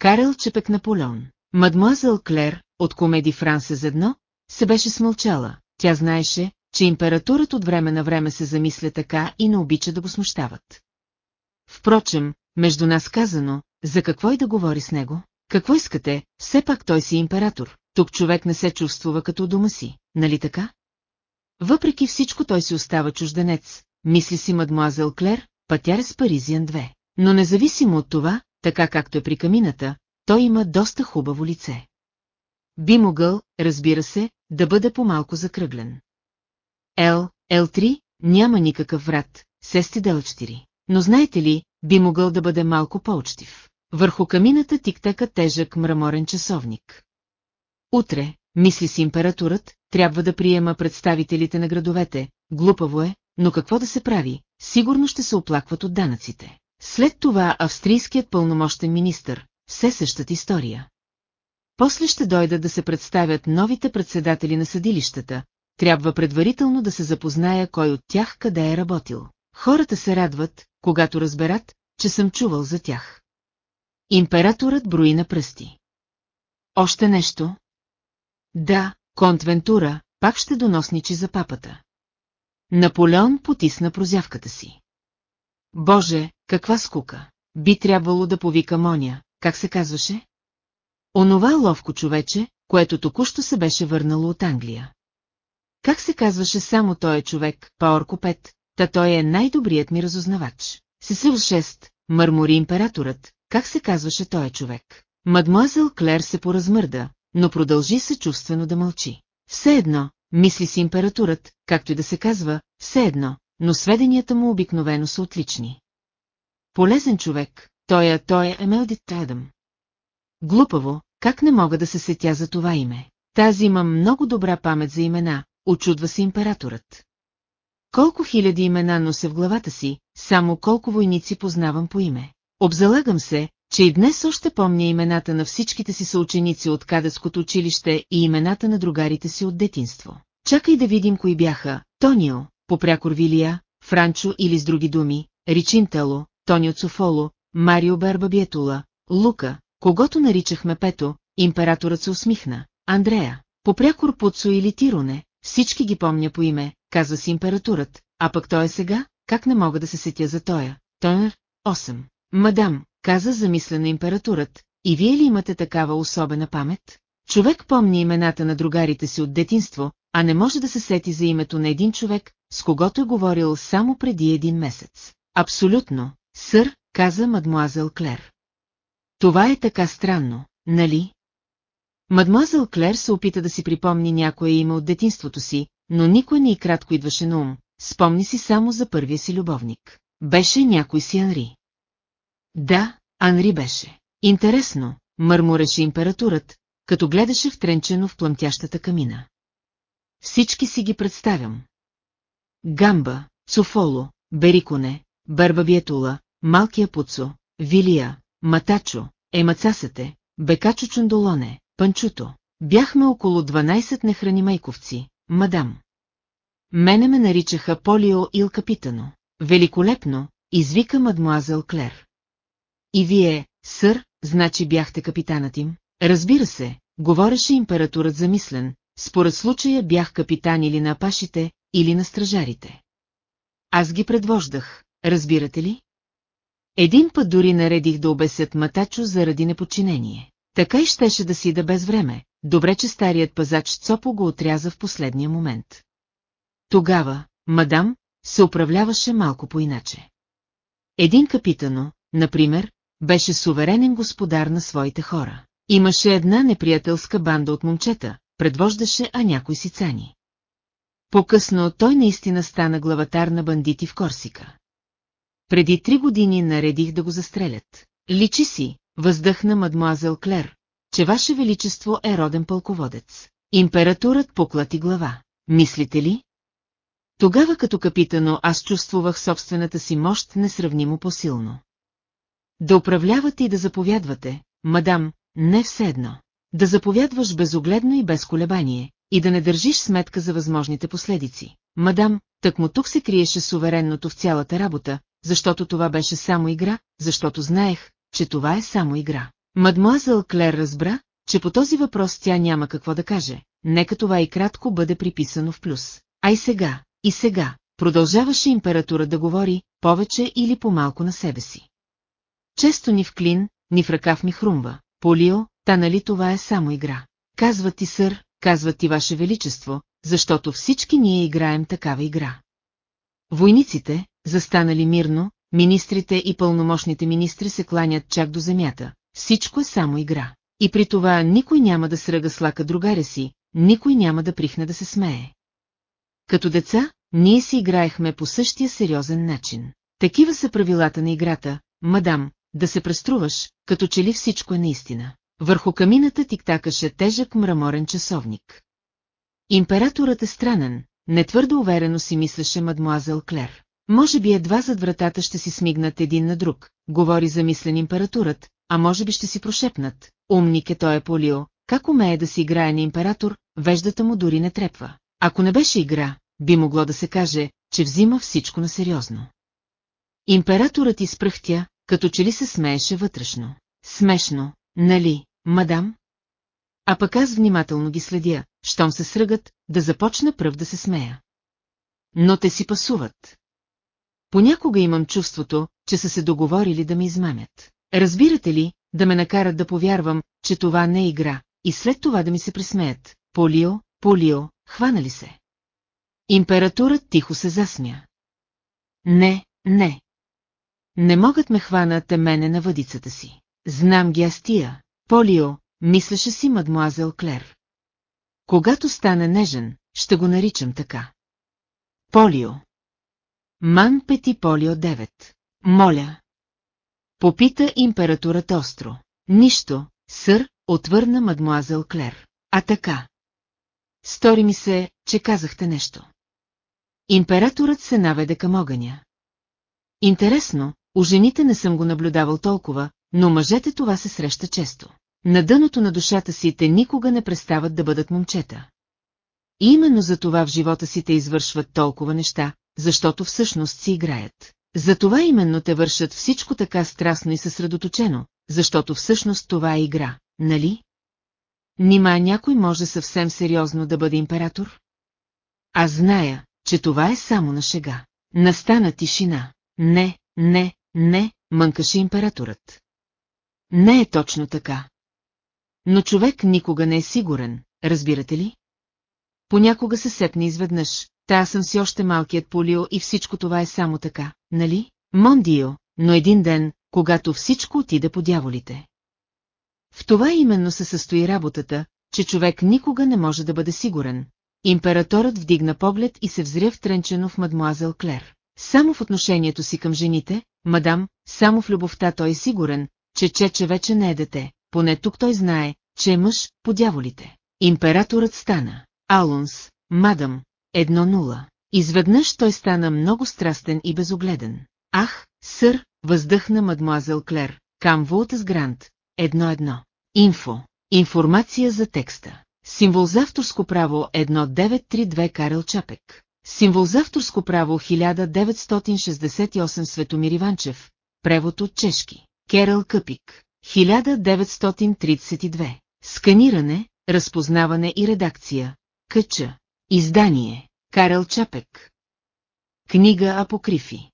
Карел Чепек Наполеон. Мадмуазел Клер, от комеди Франсез едно, се беше смълчала. Тя знаеше, че императорът от време на време се замисля така и не обича да го смущават. Впрочем, между нас казано, за какво и да говори с него? Какво искате, все пак той си император, тук човек не се чувствува като дома си, нали така? Въпреки всичко той си остава чужденец, мисли си мадмуазел Клер, пътяр с Паризиан 2. Но независимо от това, така както е при камината, той има доста хубаво лице. Би могъл, разбира се, да бъде по-малко закръглен. Л, Л3, няма никакъв врат, сести Дел4. Но знаете ли, би могъл да бъде малко по-учтив. Върху камината тиктека тежък мраморен часовник. Утре, мисли си императорът, трябва да приема представителите на градовете, глупаво е, но какво да се прави, сигурно ще се оплакват от данъците. След това австрийският пълномощен министр, все същата история. После ще дойдат да се представят новите председатели на съдилищата, трябва предварително да се запозная кой от тях къде е работил. Хората се радват, когато разберат, че съм чувал за тях. Императорът брои на пръсти. Още нещо? Да, контвентура, пак ще доносничи за папата. Наполеон потисна прозявката си. Боже, каква скука! Би трябвало да повика Моня, как се казваше? Онова ловко човече, което току-що се беше върнало от Англия. Как се казваше само той е човек, Паорко Пет, та той е най-добрият ми разузнавач. Сесил 6, мърмори императорът, как се казваше той е човек. Мадмуазел Клер се поразмърда, но продължи съчувствено да мълчи. Все едно, мисли си импературът, както и да се казва, все едно, но сведенията му обикновено са отлични. Полезен човек, той е, той е Емелдит Тайдъм. Глупаво, как не мога да се сетя за това име. Тази има много добра памет за имена, очудва се императорът. Колко хиляди имена нося в главата си, само колко войници познавам по име. Обзалагам се, че и днес още помня имената на всичките си съученици от кадетското училище и имената на другарите си от детинство. Чакай да видим кои бяха Тонио, попрякор Вилия, Франчо или с други думи, Ричинтало, Тонио Цофоло, Марио Бербабиетула, Лука, когато наричахме Пето, императорът се усмихна, Андрея, попрякор Пуцо или Тироне, всички ги помня по име, казва си императорът, а пък той е сега, как не мога да се сетя за тоя, Тонер, 8. Мадам, каза замислена императорът, и вие ли имате такава особена памет? Човек помни имената на другарите си от детинство, а не може да се сети за името на един човек, с когото е говорил само преди един месец. Абсолютно, сър, каза мадмуазел Клер. Това е така странно, нали? Мадмуазел Клер се опита да си припомни някое име от детинството си, но никой не и кратко идваше на ум, спомни си само за първия си любовник. Беше някой си Анри. Да, Анри беше. Интересно, мърмореше импературът, като гледаше втренчено в плъмтящата камина. Всички си ги представям. Гамба, Цофоло, Бериконе, Барбабиетула, Малкия Пуцо, Вилия, Матачо, Емацасате, Бекачо Чундолоне, Панчуто. Бяхме около 12 нехрани майковци, мадам. Мене ме наричаха Полио Ил Капитано. Великолепно, извика мадмуазел Клер. И вие, сър, значи бяхте капитанът им? Разбира се, говореше императорът замислен, според случая бях капитан или на апашите, или на стражарите. Аз ги предвождах, разбирате ли? Един път дори наредих да обесят Матачо заради неподчинение. Така и щеше да си да без време, добре че старият пазач Цопо го отряза в последния момент. Тогава, мадам, се управляваше малко по-иначе. Един капитано, например, беше суверенен господар на своите хора. Имаше една неприятелска банда от момчета, предвождаше а някой си цани. По-късно той наистина стана главатар на бандити в Корсика. Преди три години наредих да го застрелят. Личи си, въздъхна мадмуазел Клер, че Ваше Величество е роден пълководец. Императорът поклати глава. Мислите ли? Тогава като капитано аз чувствувах собствената си мощ несравнимо по-силно. Да управлявате и да заповядвате, мадам, не все едно. Да заповядваш безогледно и без колебание, и да не държиш сметка за възможните последици. Мадам, так му тук се криеше суверенното в цялата работа, защото това беше само игра, защото знаех, че това е само игра. Мадмуазел Клер разбра, че по този въпрос тя няма какво да каже, нека това и кратко бъде приписано в плюс. А и сега, и сега, продължаваше импература да говори, повече или по-малко на себе си. Често ни в клин, ни в ръкав ми хрумва. Полио, та нали това е само игра. Казват ти сър, казват ти ваше величество, защото всички ние играем такава игра. Войниците, застанали мирно, министрите и пълномощните министри се кланят чак до земята. Всичко е само игра. И при това никой няма да сръга слака другаря си, никой няма да прихне да се смее. Като деца, ние си играехме по същия сериозен начин. Такива са правилата на играта, мадам, да се преструваш, като че ли всичко е наистина. Върху камината тиктакаше тежък мраморен часовник. Императорът е странен, нетвърдо уверено си мислеше мадмуазел Клер. Може би едва зад вратата ще си смигнат един на друг, говори замислен императорът, а може би ще си прошепнат. Умник е той е Полио, как умее да си играе на император, веждата му дори не трепва. Ако не беше игра, би могло да се каже, че взима всичко на сериозно. Императорът изпръхтя, като че ли се смееше вътрешно. Смешно, нали, мадам? А пък аз внимателно ги следя, щом се сръгат, да започна пръв да се смея. Но те си пасуват. Понякога имам чувството, че са се договорили да ме измамят. Разбирате ли, да ме накарат да повярвам, че това не е игра, и след това да ми се присмеят. Полио, Полио, хванали се. Импературът тихо се засмя. Не, не. Не могат ме хванат мене на въдицата си. Знам ги аз тия. Полио, мислеше си мадмуазел Клер. Когато стане нежен, ще го наричам така. Полио. Ман Пети Полио 9. Моля. Попита импературата остро. Нищо, сър, отвърна мадмуазел Клер. А така. Стори ми се, че казахте нещо. Императорът се наведе към огъня. Интересно, у жените не съм го наблюдавал толкова, но мъжете това се среща често. На дъното на душата си те никога не престават да бъдат момчета. И именно за това в живота си те извършват толкова неща, защото всъщност си играят. Затова именно те вършат всичко така страстно и съсредоточено, защото всъщност това е игра, нали? Нима някой може съвсем сериозно да бъде император? Аз зная, че това е само на шега. Настана тишина. Не, не, не, мънкаше императорът. Не е точно така. Но човек никога не е сигурен, разбирате ли? Понякога се сепне изведнъж, та аз съм си още малкият полио и всичко това е само така, нали? Мондио, но един ден, когато всичко отиде по дяволите. В това именно се състои работата, че човек никога не може да бъде сигурен. Императорът вдигна поглед и се взря втренчено в мадмуазел Клер. Само в отношението си към жените, мадам, само в любовта той е сигурен, че Чече вече не е дете, поне тук той знае, че е мъж по дяволите. Императорът стана. Алунс, мадам, едно нула. Изведнъж той стана много страстен и безогледен. Ах, сър, въздъхна мадмуазел Клер, кам с Грант, едно-едно. Инфо. Информация за текста. Символ за авторско право 1932 Карел Чапек. Символ за авторско право 1968 Светомир Иванчев. Превод от чешки. Керел Къпик. 1932. Сканиране, разпознаване и редакция. Къча. Издание. Карел Чапек. Книга Апокрифи.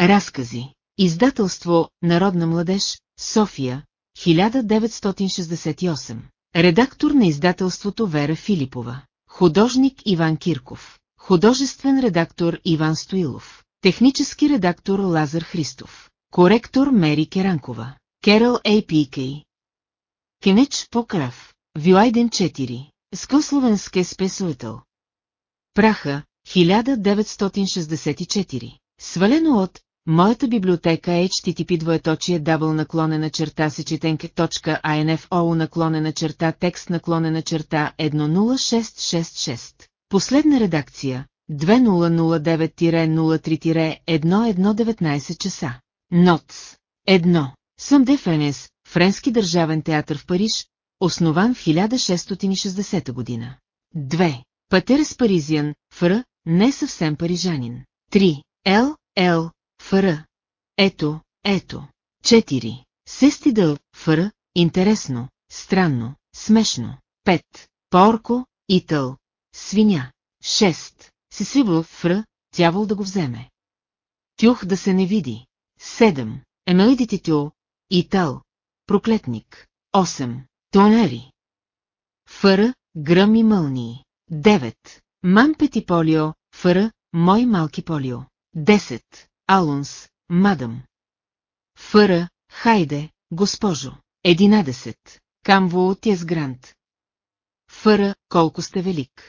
Разкази. Издателство Народна младеж, София, 1968. Редактор на издателството Вера Филипова. Художник Иван Кирков. Художествен редактор Иван Стоилов. Технически редактор Лазар Христов. Коректор Мери Керанкова. Керал APK. Кенеч Покрав. Вилайден 4. Скословенске спесуетел. Праха, 1964. Свалено от Моята библиотека е HTTP двоеточие дабл наклонена черта сечетенка.info наклонена черта текст наклонена черта 10666. Последна редакция 2009-03-1119 часа. Ноц. 1. Съм де Френес, Френски държавен театър в Париж, основан в 1660 година. 2. Патерс Паризиан, Фр, не съвсем парижанин. 3. Л. Л. Фр. Ето, ето. 4. Сестидъл, фър, интересно, странно, смешно. 5. Порко, итъл, свиня. 6. Сесвибло, фр, дявол да го вземе. Тюх да се не види. 7. Емелидититю, итал, проклетник. 8. Тонери. Фър, гръм и мълнии. 9. Мам пети полио, фър, мой малки полио. 10. Алунс, мадам. Фър, хайде, госпожо. 11. Камво от Грант. Фър, колко сте велик.